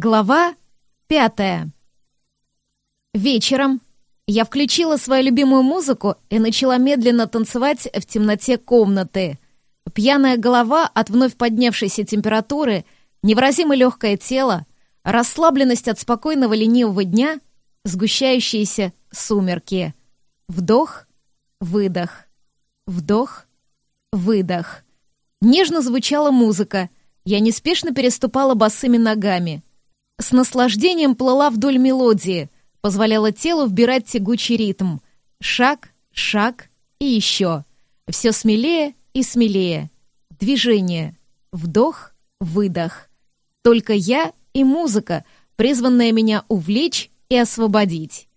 Глава пятая. Вечером я включила свою любимую музыку и начала медленно танцевать в темноте комнаты. Пьяная голова от вновь поднявшейся температуры, невыразимо легкое тело, расслабленность от спокойного ленивого дня, сгущающиеся сумерки. Вдох, выдох, вдох, выдох. Нежно звучала музыка, я неспешно переступала босыми ногами — с наслаждением плыла вдоль мелодии, позволяла телу вбирать тягучий ритм. Шаг, шаг и еще. Все смелее и смелее. Движение. Вдох, выдох. Только я и музыка, призванная меня увлечь и освободить.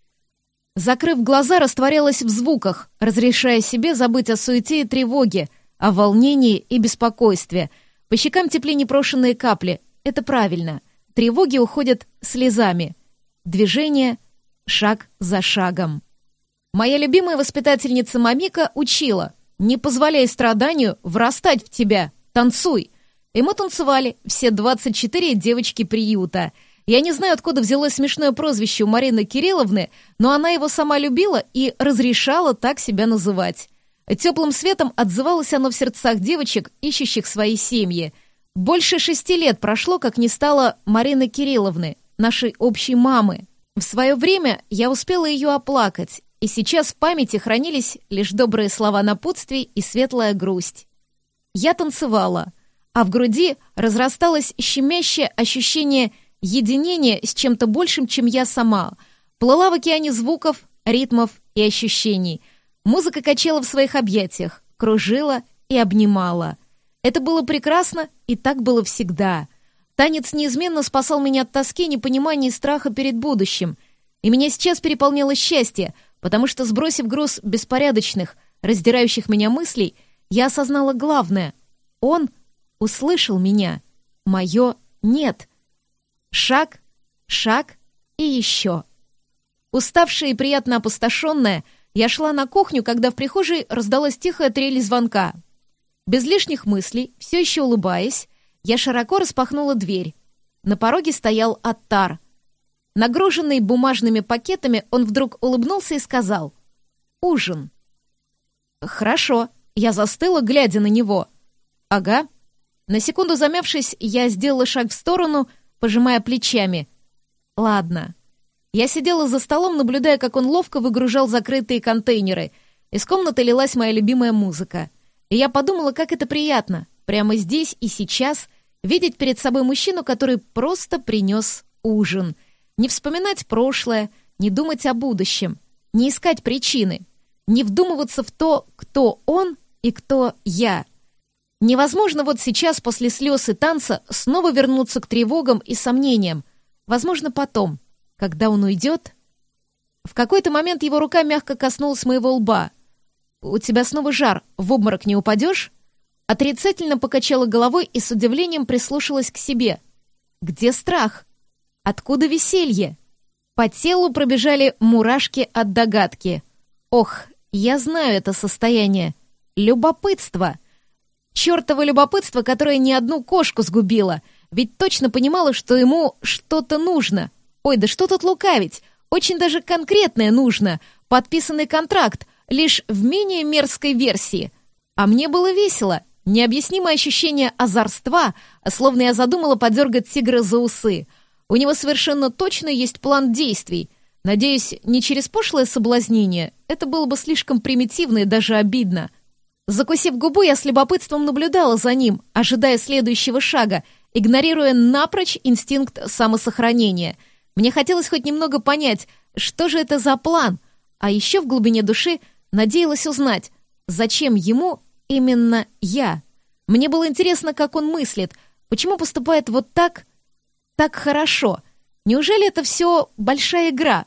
Закрыв глаза, растворялась в звуках, разрешая себе забыть о суете и тревоге, о волнении и беспокойстве. По щекам текли непрошенные капли. Это правильно — Тревоги уходят слезами. Движение — шаг за шагом. Моя любимая воспитательница Мамика учила «Не позволяй страданию врастать в тебя, танцуй!» И мы танцевали, все 24 девочки приюта. Я не знаю, откуда взялось смешное прозвище у Марины Кирилловны, но она его сама любила и разрешала так себя называть. Теплым светом отзывалось оно в сердцах девочек, ищущих свои семьи — больше шести лет прошло, как не стало Марины Кирилловны, нашей общей мамы. В свое время я успела ее оплакать, и сейчас в памяти хранились лишь добрые слова напутствий и светлая грусть. Я танцевала, а в груди разрасталось щемящее ощущение единения с чем-то большим, чем я сама. Плыла в океане звуков, ритмов и ощущений. Музыка качала в своих объятиях, кружила и обнимала. Это было прекрасно, и так было всегда. Танец неизменно спасал меня от тоски, непонимания и страха перед будущим. И меня сейчас переполняло счастье, потому что, сбросив груз беспорядочных, раздирающих меня мыслей, я осознала главное. Он услышал меня. Мое «нет». Шаг, шаг и еще. Уставшая и приятно опустошенная, я шла на кухню, когда в прихожей раздалась тихая трель звонка — без лишних мыслей, все еще улыбаясь, я широко распахнула дверь. На пороге стоял Аттар. Нагруженный бумажными пакетами, он вдруг улыбнулся и сказал «Ужин». «Хорошо», я застыла, глядя на него. «Ага». На секунду замявшись, я сделала шаг в сторону, пожимая плечами. «Ладно». Я сидела за столом, наблюдая, как он ловко выгружал закрытые контейнеры. Из комнаты лилась моя любимая музыка — и я подумала, как это приятно, прямо здесь и сейчас, видеть перед собой мужчину, который просто принес ужин. Не вспоминать прошлое, не думать о будущем, не искать причины, не вдумываться в то, кто он и кто я. Невозможно вот сейчас, после слез и танца, снова вернуться к тревогам и сомнениям. Возможно, потом, когда он уйдет. В какой-то момент его рука мягко коснулась моего лба — «У тебя снова жар, в обморок не упадешь?» Отрицательно покачала головой и с удивлением прислушалась к себе. «Где страх? Откуда веселье?» По телу пробежали мурашки от догадки. «Ох, я знаю это состояние. Любопытство!» Чёртово любопытство, которое ни одну кошку сгубило, ведь точно понимала, что ему что-то нужно. Ой, да что тут лукавить? Очень даже конкретное нужно. Подписанный контракт, лишь в менее мерзкой версии. А мне было весело, необъяснимое ощущение озорства, словно я задумала подергать тигра за усы. У него совершенно точно есть план действий. Надеюсь, не через пошлое соблазнение. Это было бы слишком примитивно и даже обидно. Закусив губу, я с любопытством наблюдала за ним, ожидая следующего шага, игнорируя напрочь инстинкт самосохранения. Мне хотелось хоть немного понять, что же это за план, а еще в глубине души Надеялась узнать, зачем ему именно я. Мне было интересно, как он мыслит, почему поступает вот так, так хорошо. Неужели это все большая игра?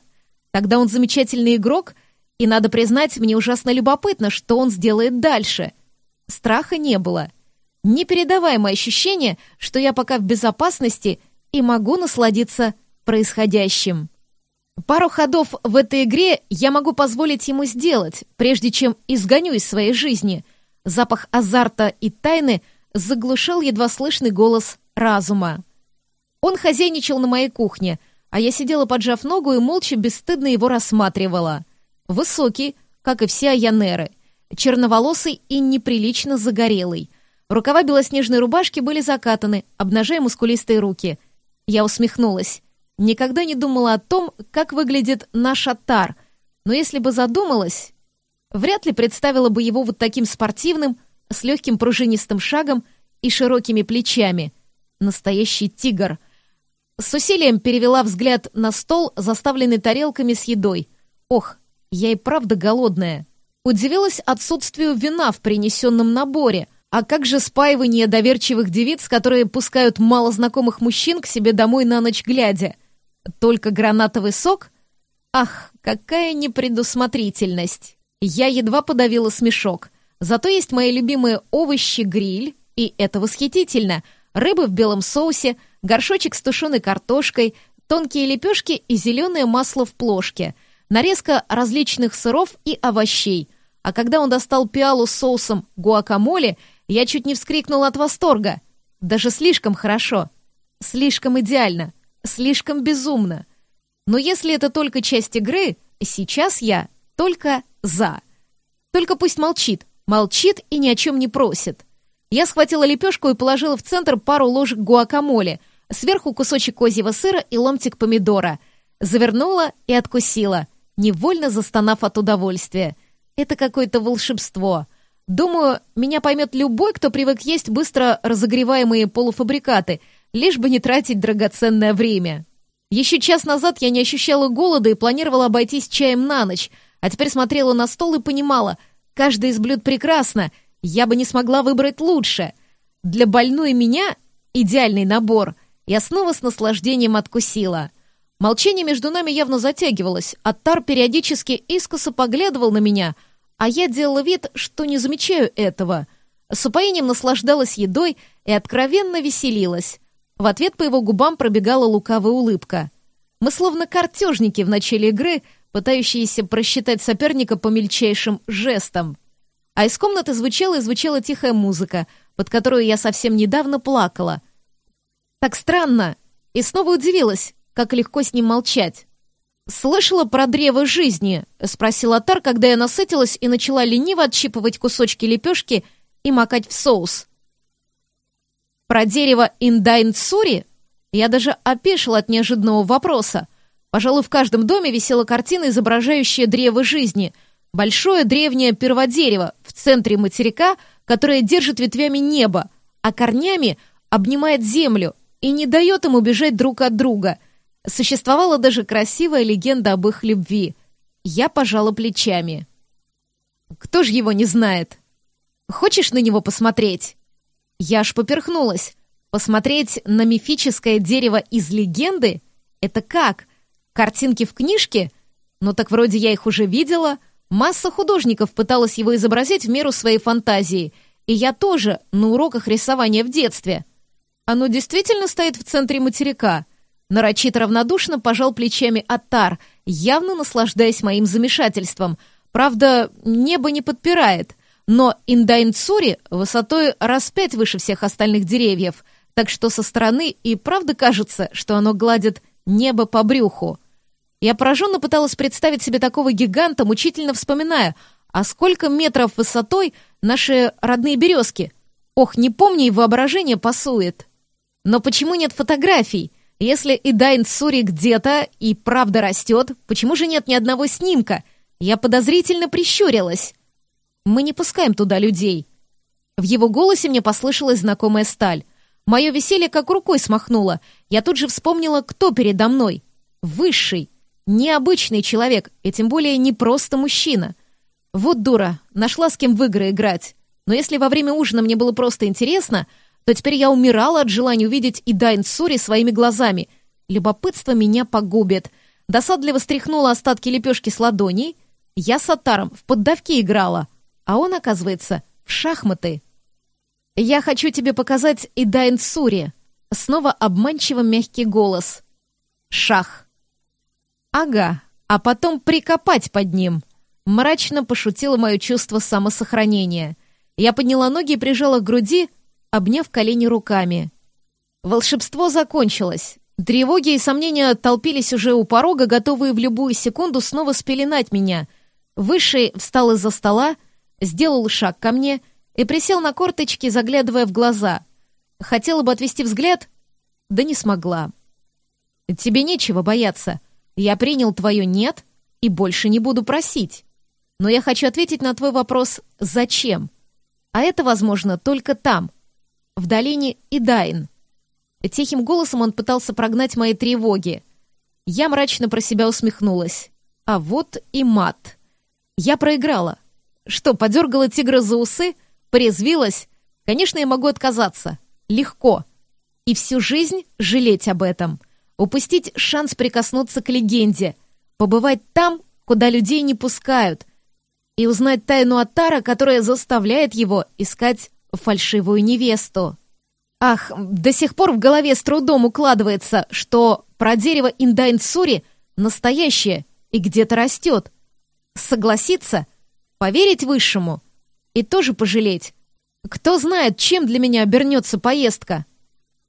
Тогда он замечательный игрок, и, надо признать, мне ужасно любопытно, что он сделает дальше. Страха не было. Непередаваемое ощущение, что я пока в безопасности и могу насладиться происходящим. Пару ходов в этой игре я могу позволить ему сделать, прежде чем изгоню из своей жизни. Запах азарта и тайны заглушал едва слышный голос разума. Он хозяйничал на моей кухне, а я сидела поджав ногу и молча бесстыдно его рассматривала. Высокий, как и все аянеры, черноволосый и неприлично загорелый. Рукава белоснежной рубашки были закатаны, обнажая мускулистые руки. Я усмехнулась. Никогда не думала о том, как выглядит наш Аттар, но если бы задумалась, вряд ли представила бы его вот таким спортивным, с легким пружинистым шагом и широкими плечами. Настоящий тигр. С усилием перевела взгляд на стол, заставленный тарелками с едой. Ох, я и правда голодная. Удивилась отсутствию вина в принесенном наборе. А как же спаивание доверчивых девиц, которые пускают малознакомых мужчин к себе домой на ночь глядя? Только гранатовый сок? Ах, какая непредусмотрительность! Я едва подавила смешок. Зато есть мои любимые овощи-гриль, и это восхитительно. Рыба в белом соусе, горшочек с тушеной картошкой, тонкие лепешки и зеленое масло в плошке, нарезка различных сыров и овощей. А когда он достал пиалу с соусом гуакамоле, я чуть не вскрикнула от восторга. Даже слишком хорошо. Слишком идеально. Слишком безумно. Но если это только часть игры, сейчас я только за. Только пусть молчит, молчит и ни о чем не просит. Я схватила лепешку и положила в центр пару ложек гуакамоле, сверху кусочек козьего сыра и ломтик помидора. Завернула и откусила, невольно застонав от удовольствия. Это какое-то волшебство. Думаю, меня поймет любой, кто привык есть быстро разогреваемые полуфабрикаты, лишь бы не тратить драгоценное время. Еще час назад я не ощущала голода и планировала обойтись чаем на ночь, а теперь смотрела на стол и понимала, каждое из блюд прекрасно, я бы не смогла выбрать лучше. Для больной меня идеальный набор. Я снова с наслаждением откусила. Молчание между нами явно затягивалось, а Тар периодически искоса поглядывал на меня, а я делала вид, что не замечаю этого. С упоением наслаждалась едой и откровенно веселилась. В ответ по его губам пробегала лукавая улыбка. Мы словно картежники в начале игры, пытающиеся просчитать соперника по мельчайшим жестам. А из комнаты звучала и звучала тихая музыка, под которую я совсем недавно плакала. Так странно. И снова удивилась, как легко с ним молчать. «Слышала про древо жизни?» — спросила Тар, когда я насытилась и начала лениво отщипывать кусочки лепешки и макать в соус. Про дерево Индайнцури я даже опешила от неожиданного вопроса. Пожалуй, в каждом доме висела картина, изображающая древо жизни. Большое древнее перводерево в центре материка, которое держит ветвями небо, а корнями обнимает землю и не дает им убежать друг от друга. Существовала даже красивая легенда об их любви. Я пожала плечами. Кто ж его не знает? Хочешь на него посмотреть? Я аж поперхнулась. Посмотреть на мифическое дерево из легенды? Это как? Картинки в книжке? Ну так вроде я их уже видела. Масса художников пыталась его изобразить в меру своей фантазии. И я тоже на уроках рисования в детстве. Оно действительно стоит в центре материка. Нарочито равнодушно пожал плечами Аттар, явно наслаждаясь моим замешательством. Правда, небо не подпирает — но Индайнцури высотой раз пять выше всех остальных деревьев, так что со стороны и правда кажется, что оно гладит небо по брюху. Я пораженно пыталась представить себе такого гиганта, мучительно вспоминая, а сколько метров высотой наши родные березки. Ох, не помню, и воображение пасует. Но почему нет фотографий? Если Сури где-то и правда растет, почему же нет ни одного снимка? Я подозрительно прищурилась. Мы не пускаем туда людей». В его голосе мне послышалась знакомая сталь. Мое веселье как рукой смахнуло. Я тут же вспомнила, кто передо мной. Высший, необычный человек, и тем более не просто мужчина. Вот дура, нашла с кем в игры играть. Но если во время ужина мне было просто интересно, то теперь я умирала от желания увидеть и Дайн Сури своими глазами. Любопытство меня погубит. Досадливо стряхнула остатки лепешки с ладоней. Я с Атаром в поддавки играла — а он, оказывается, в шахматы. «Я хочу тебе показать и Дайн Сури», снова обманчиво мягкий голос. «Шах». «Ага, а потом прикопать под ним», мрачно пошутило мое чувство самосохранения. Я подняла ноги и прижала к груди, обняв колени руками. Волшебство закончилось. Тревоги и сомнения толпились уже у порога, готовые в любую секунду снова спеленать меня. Высший встал из-за стола, сделал шаг ко мне и присел на корточки, заглядывая в глаза. Хотела бы отвести взгляд, да не смогла. «Тебе нечего бояться. Я принял твое «нет» и больше не буду просить. Но я хочу ответить на твой вопрос «зачем?». А это возможно только там, в долине Идайн. Тихим голосом он пытался прогнать мои тревоги. Я мрачно про себя усмехнулась. А вот и мат. Я проиграла. Что, подергала тигра за усы? Порезвилась? Конечно, я могу отказаться. Легко. И всю жизнь жалеть об этом. Упустить шанс прикоснуться к легенде. Побывать там, куда людей не пускают. И узнать тайну Атара, которая заставляет его искать фальшивую невесту. Ах, до сих пор в голове с трудом укладывается, что про дерево Индайнцури настоящее и где-то растет. Согласиться? Поверить высшему? И тоже пожалеть? Кто знает, чем для меня обернется поездка?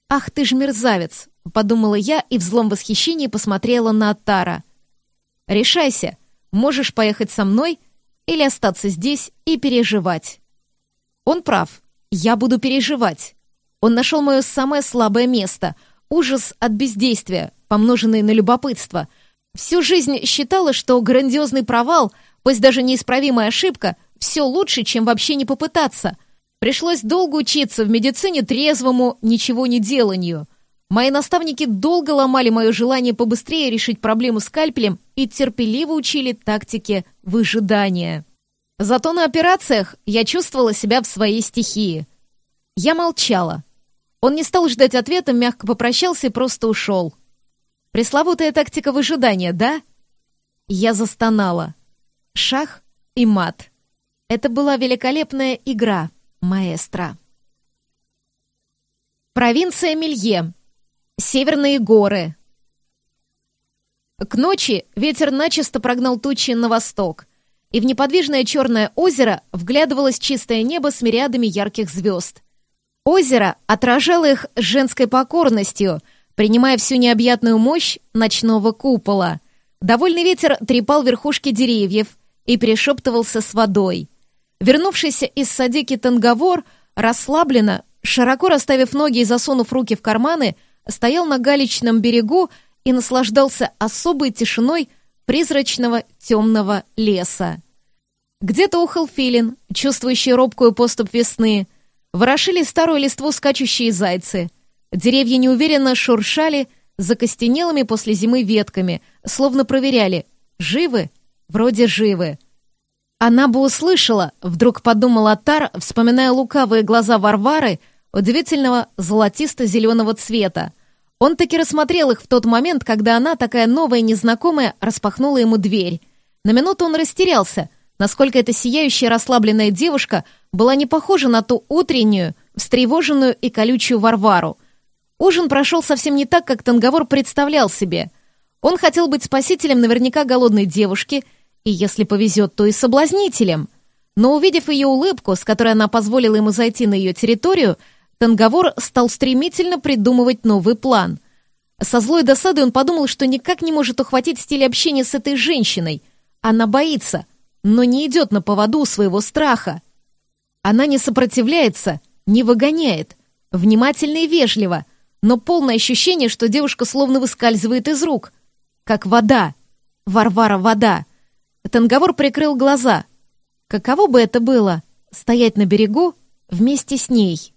Ах ты ж мерзавец, подумала я и в злом восхищении посмотрела на Аттара. Решайся, можешь поехать со мной или остаться здесь и переживать. Он прав, я буду переживать. Он нашел мое самое слабое место — ужас от бездействия, помноженный на любопытство. Всю жизнь считала, что грандиозный провал, пусть даже неисправимая ошибка, все лучше, чем вообще не попытаться. Пришлось долго учиться в медицине трезвому ничего не деланию. Мои наставники долго ломали мое желание побыстрее решить проблему скальпелем и терпеливо учили тактике выжидания. Зато на операциях я чувствовала себя в своей стихии. Я молчала, он не стал ждать ответа, мягко попрощался и просто ушел. Пресловутая тактика выжидания, да? Я застонала. Шах и мат. Это была великолепная игра, маэстро. Провинция Мелье. Северные горы. К ночи ветер начисто прогнал тучи на восток, и в неподвижное черное озеро вглядывалось чистое небо с мириадами ярких звезд. Озеро отражало их женской покорностью, принимая всю необъятную мощь ночного купола. Довольный ветер трепал верхушки деревьев и перешептывался с водой. Вернувшийся из садики Танговор расслабленно, широко расставив ноги и засунув руки в карманы, стоял на галечном берегу и наслаждался особой тишиной призрачного темного леса. Где-то ухал филин, чувствующий робкую поступ весны, Ворошили старую листву скачущие зайцы. Деревья неуверенно шуршали закостенелыми после зимы ветками, словно проверяли, живы? Вроде живы. Она бы услышала, вдруг подумал Атар, вспоминая лукавые глаза Варвары, удивительного золотисто-зеленого цвета. Он таки рассмотрел их в тот момент, когда она, такая новая незнакомая, распахнула ему дверь. На минуту он растерялся, насколько эта сияющая расслабленная девушка была не похожа на ту утреннюю, встревоженную и колючую Варвару. Ужин прошел совсем не так, как Танговор представлял себе. Он хотел быть спасителем наверняка голодной девушки, и, если повезет, то и соблазнителем. Но увидев ее улыбку, с которой она позволила ему зайти на ее территорию, Танговор стал стремительно придумывать новый план. Со злой досадой он подумал, что никак не может ухватить стиль общения с этой женщиной. Она боится — но не идет на поводу своего страха. Она не сопротивляется, не выгоняет, внимательно и вежливо, но полное ощущение, что девушка словно выскальзывает из рук. Как вода. Варвара вода. Танговор прикрыл глаза. Каково бы это было — стоять на берегу вместе с ней.